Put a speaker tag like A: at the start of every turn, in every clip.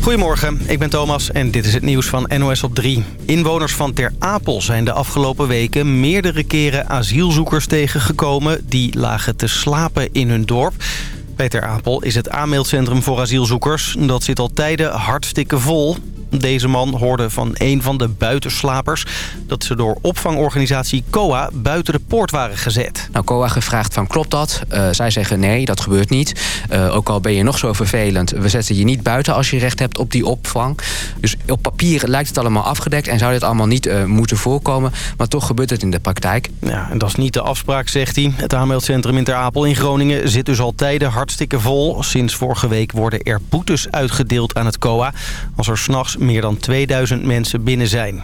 A: Goedemorgen, ik ben Thomas en dit is het nieuws van NOS op 3. Inwoners van Ter Apel zijn de afgelopen weken meerdere keren asielzoekers tegengekomen... die lagen te slapen in hun dorp. Bij Ter Apel is het aanmeldcentrum voor asielzoekers. Dat zit al tijden hartstikke vol. Deze man hoorde van een van de buitenslapers... dat ze door opvangorganisatie COA buiten de poort waren gezet.
B: Nou, COA gevraagd van klopt dat? Uh, zij zeggen nee, dat gebeurt niet. Uh, ook al ben je nog zo vervelend, we zetten je niet buiten... als je recht hebt op die opvang. Dus op papier lijkt het allemaal afgedekt... en zou dit allemaal niet uh, moeten voorkomen. Maar toch gebeurt het in de praktijk.
A: Ja, en dat is niet de afspraak, zegt hij. Het aanmeldcentrum in Ter Apel in Groningen zit dus al tijden hartstikke vol. Sinds vorige week worden er boetes uitgedeeld aan het COA... als er s'nachts meer dan 2000 mensen binnen zijn.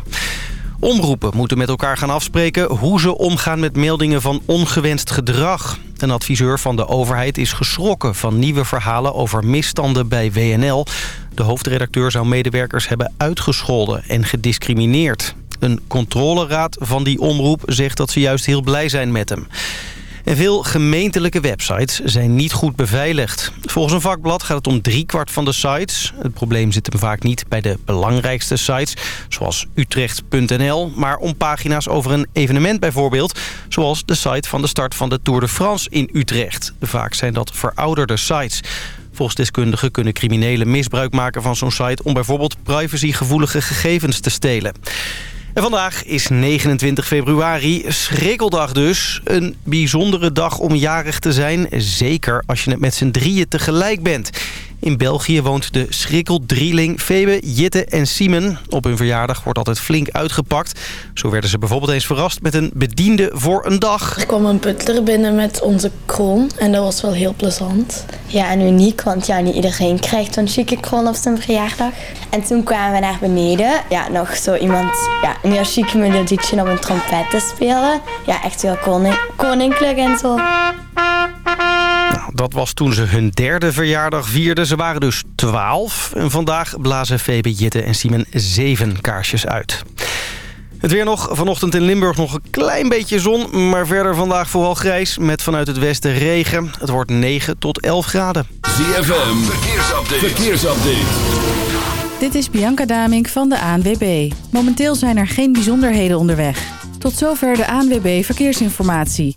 A: Omroepen moeten met elkaar gaan afspreken hoe ze omgaan met meldingen van ongewenst gedrag. Een adviseur van de overheid is geschrokken van nieuwe verhalen over misstanden bij WNL. De hoofdredacteur zou medewerkers hebben uitgescholden en gediscrimineerd. Een controleraad van die omroep zegt dat ze juist heel blij zijn met hem. En veel gemeentelijke websites zijn niet goed beveiligd. Volgens een vakblad gaat het om driekwart van de sites. Het probleem zit hem vaak niet bij de belangrijkste sites, zoals utrecht.nl... maar om pagina's over een evenement bijvoorbeeld... zoals de site van de start van de Tour de France in Utrecht. Vaak zijn dat verouderde sites. Volgens deskundigen kunnen criminelen misbruik maken van zo'n site... om bijvoorbeeld privacygevoelige gegevens te stelen. En vandaag is 29 februari, schrikkeldag dus. Een bijzondere dag om jarig te zijn, zeker als je het met z'n drieën tegelijk bent. In België woont de schrikkeldrieling Febe, Jitte en Simon. Op hun verjaardag wordt altijd flink uitgepakt. Zo werden ze bijvoorbeeld eens verrast met een bediende voor een dag.
C: Er kwam een butler binnen met onze kroon en dat was wel heel plezant. Ja, en uniek, want ja, niet iedereen krijgt een chique kroon op zijn verjaardag. En toen kwamen we naar beneden. Ja, nog zo iemand, ja, een heel chique melodietje op een trompet te spelen. Ja, echt heel koning, koninklijk en zo.
A: Dat was toen ze hun derde verjaardag vierden. Ze waren dus twaalf. En vandaag blazen Febe, Jitte en Simon zeven kaarsjes uit. Het weer nog. Vanochtend in Limburg nog een klein beetje zon. Maar verder vandaag vooral grijs met vanuit het westen regen. Het wordt 9 tot 11 graden.
D: ZFM. Verkeersupdate. Verkeersupdate.
E: Dit is Bianca Damink van de ANWB. Momenteel zijn er geen bijzonderheden onderweg. Tot zover de ANWB Verkeersinformatie.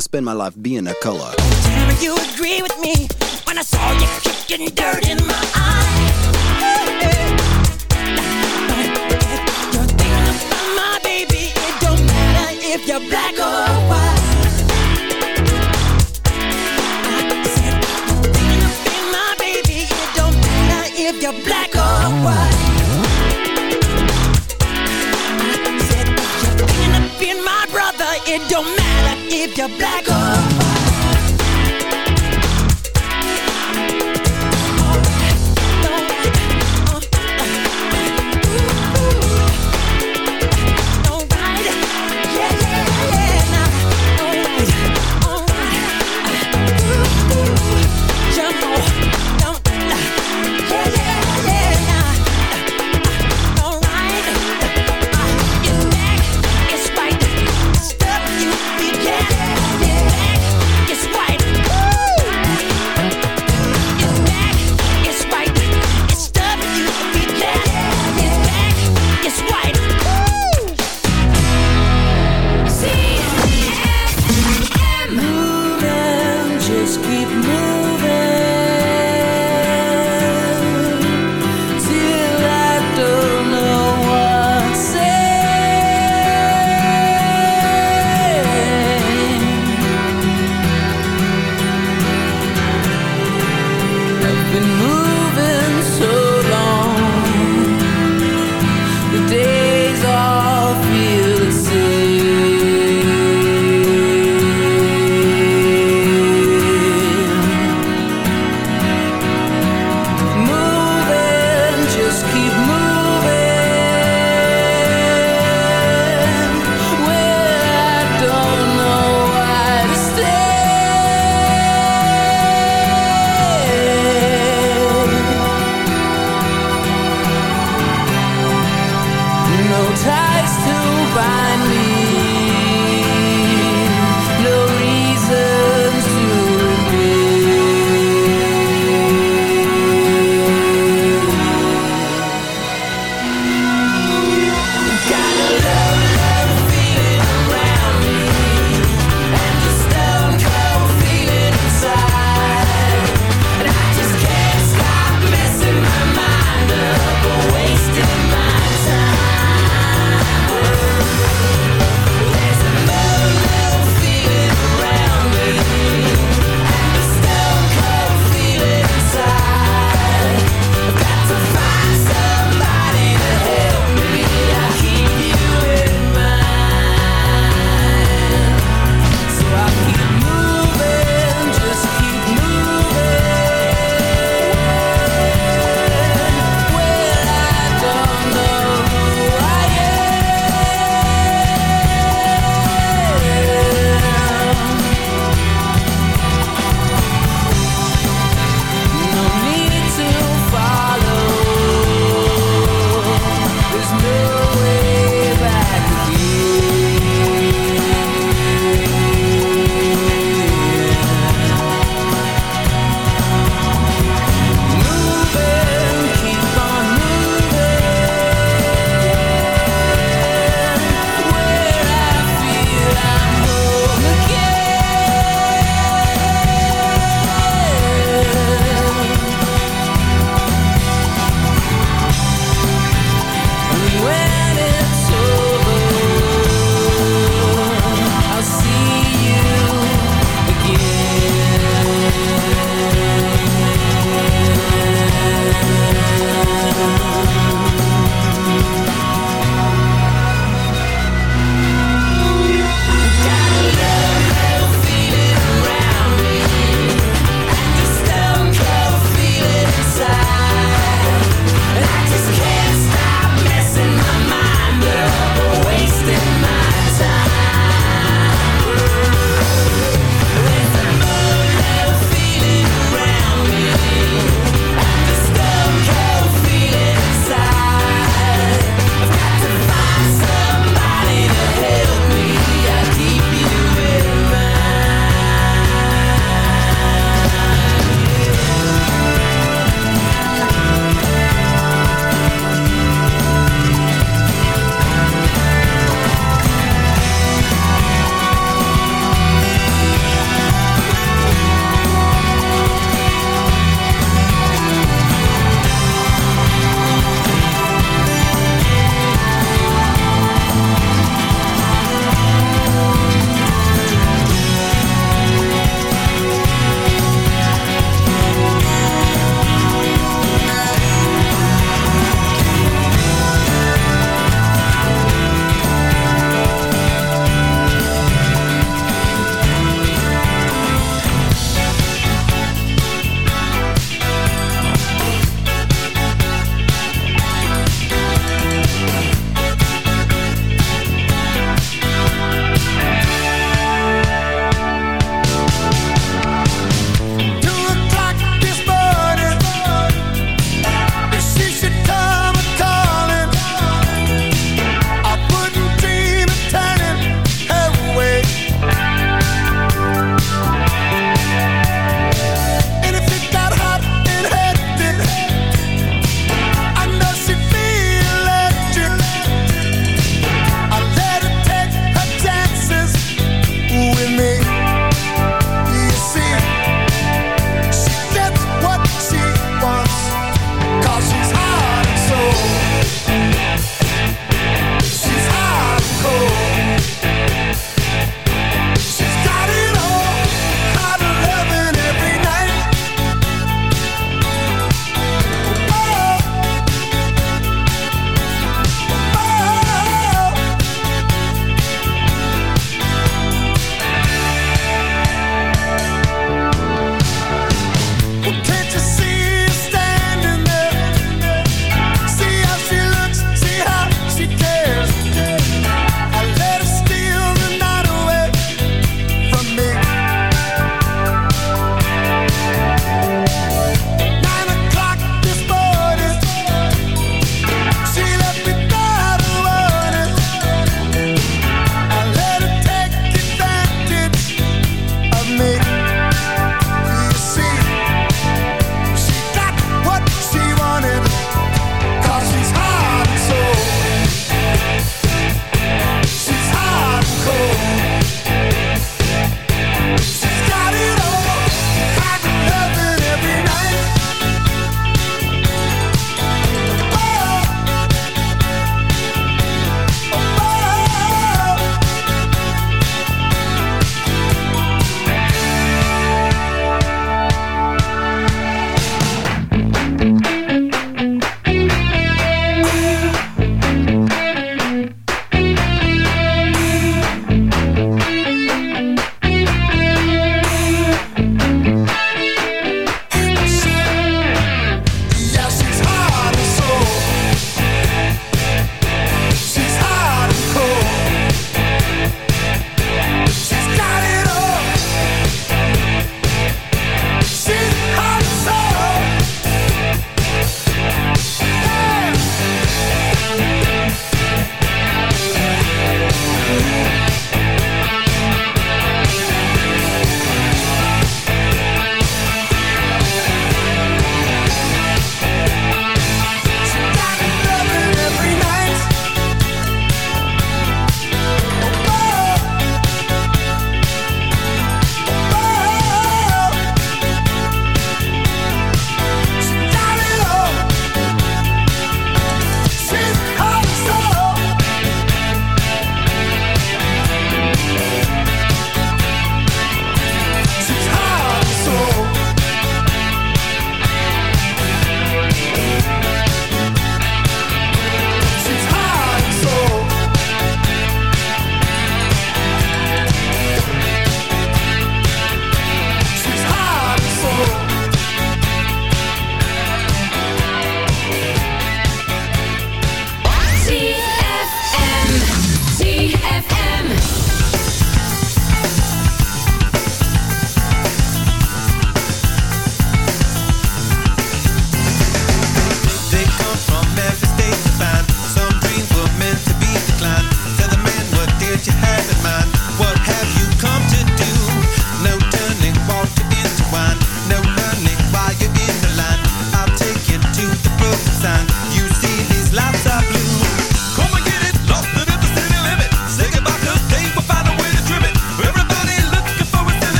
F: Spend my life being a color.
G: Damn, you agree with me when I saw you kicking dirt in my eye. You're thinking about my baby. It don't matter if you're black or white. I said, you're thinking about my baby. It don't matter if you're black or white. It don't matter if you're black or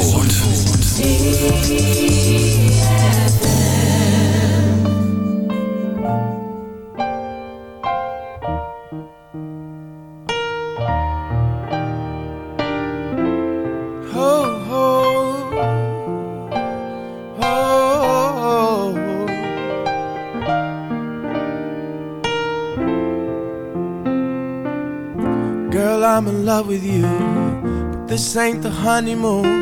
D: Zandvoort.
F: I'm in love with you, but this ain't the honeymoon.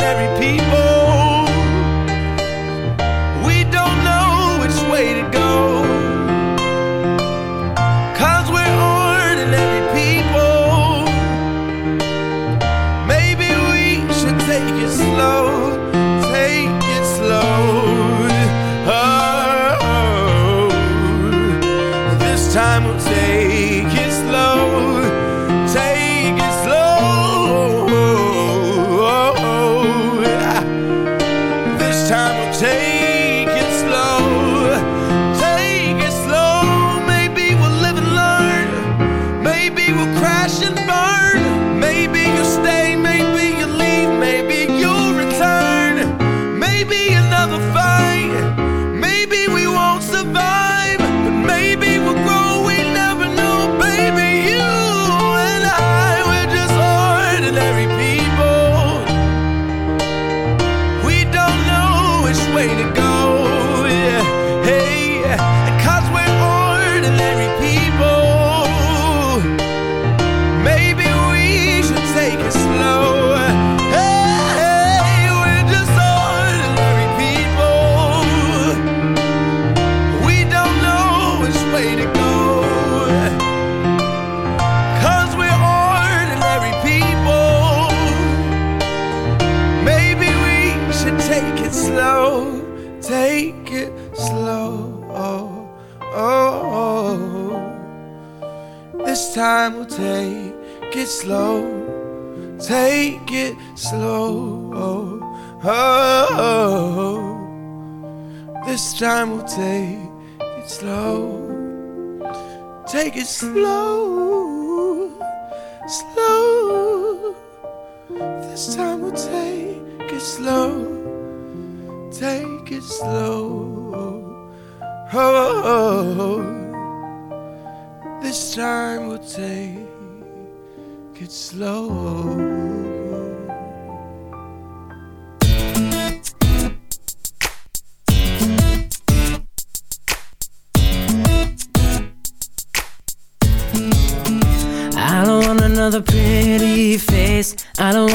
F: ordinary people. slow.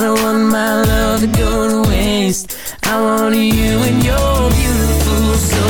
H: I don't want my love to go to waste. I want you and you're beautiful, so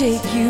I: Take
H: you,